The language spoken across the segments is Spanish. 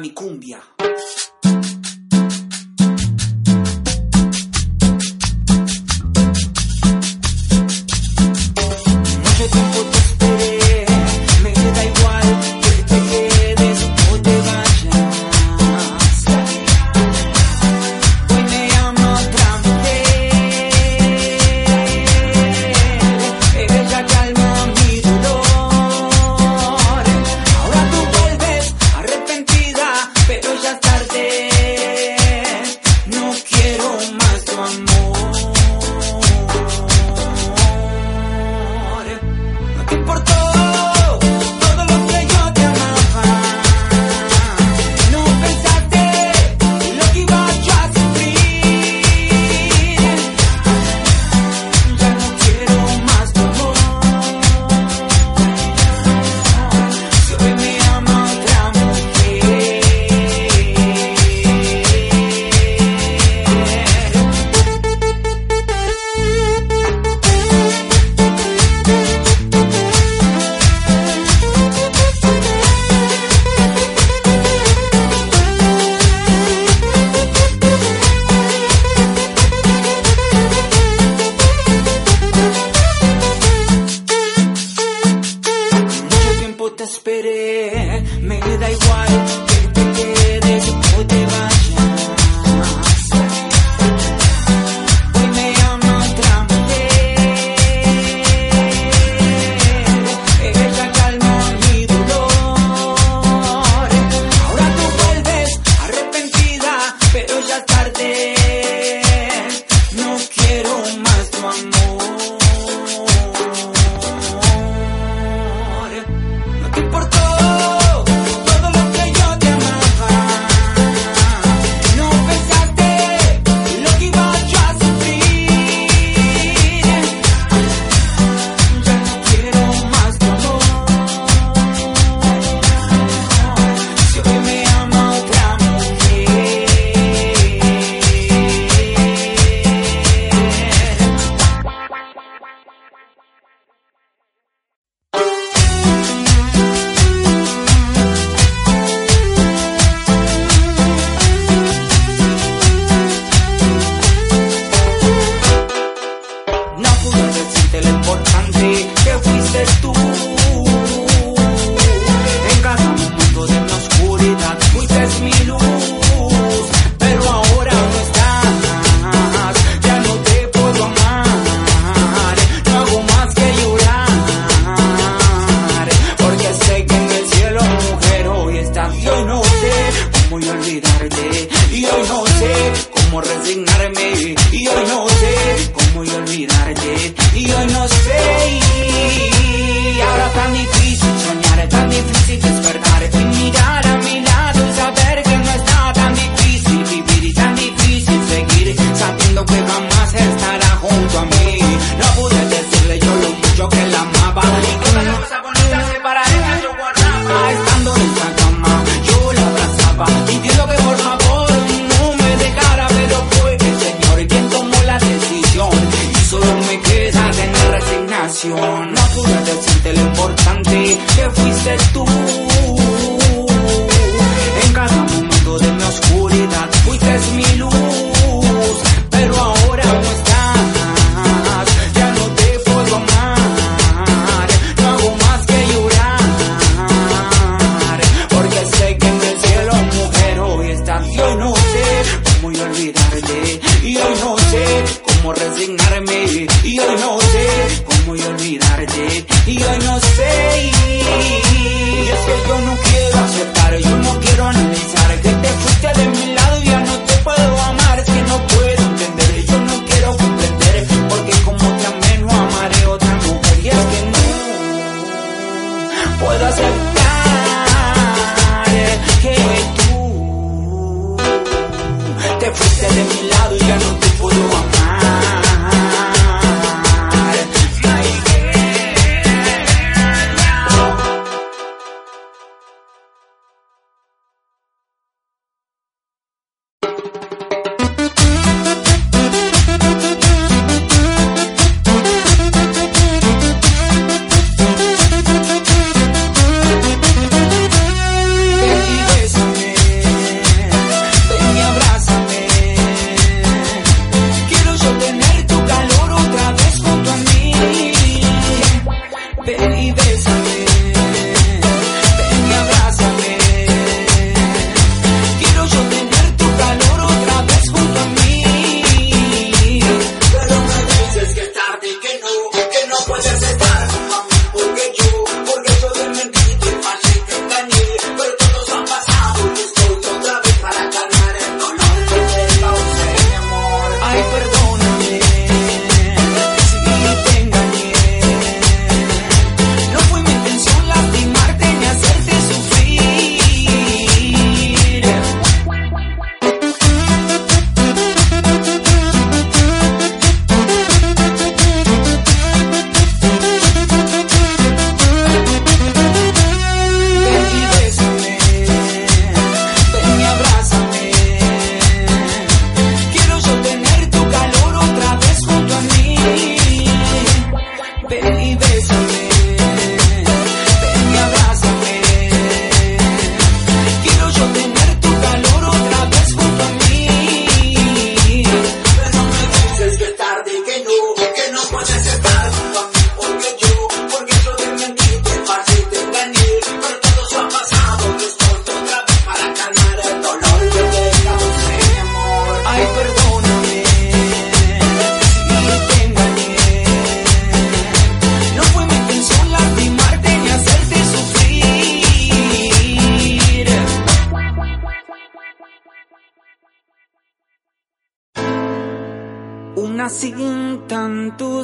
mi cumbia.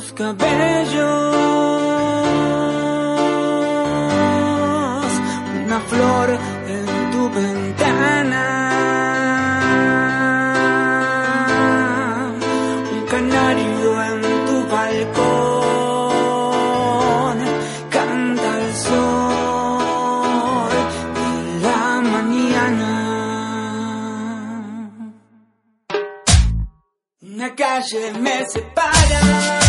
tus cabellos, una flor en tu ventana, un canario en tu balcón, canta el sol de la mañana. Una calle me separa.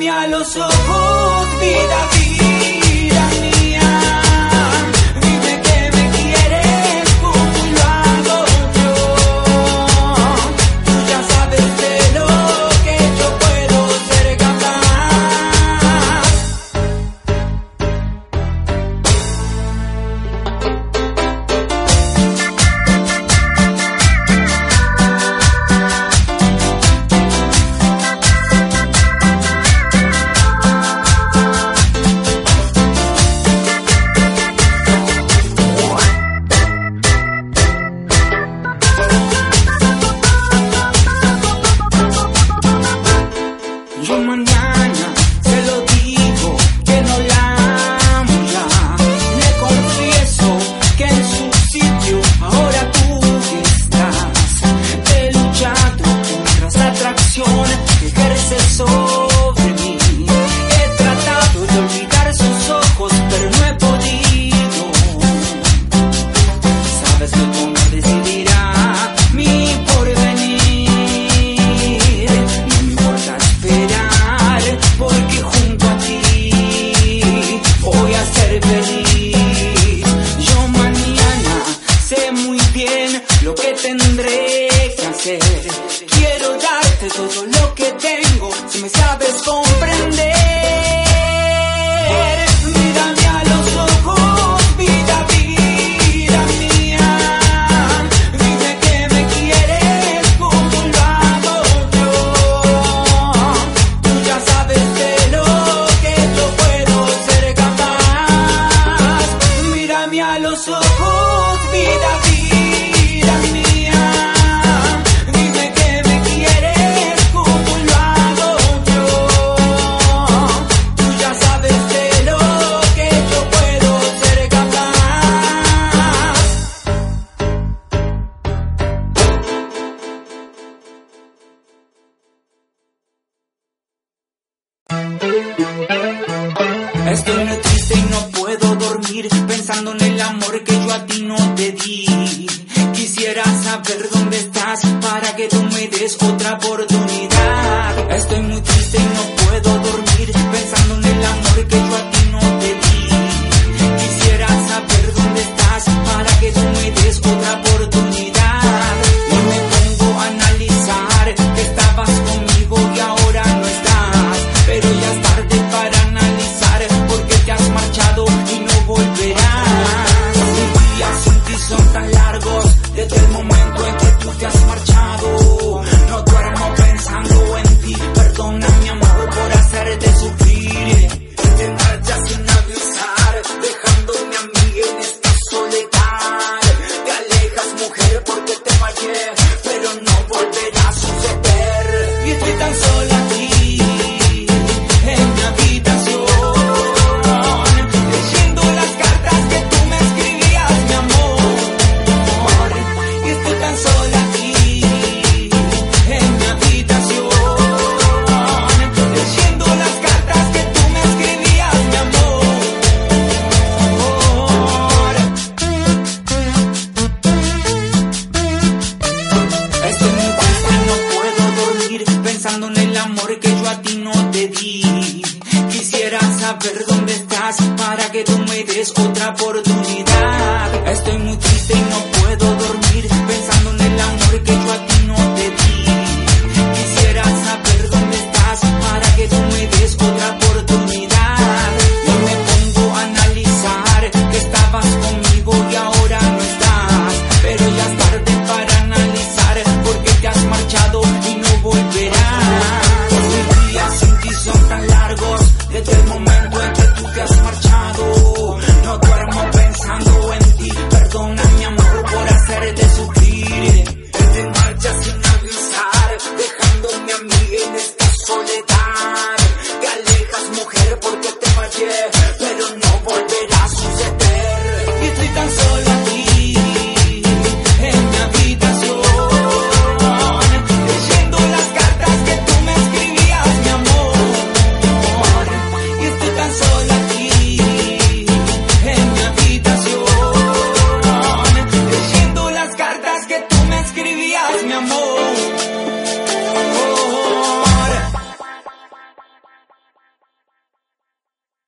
mírame a los.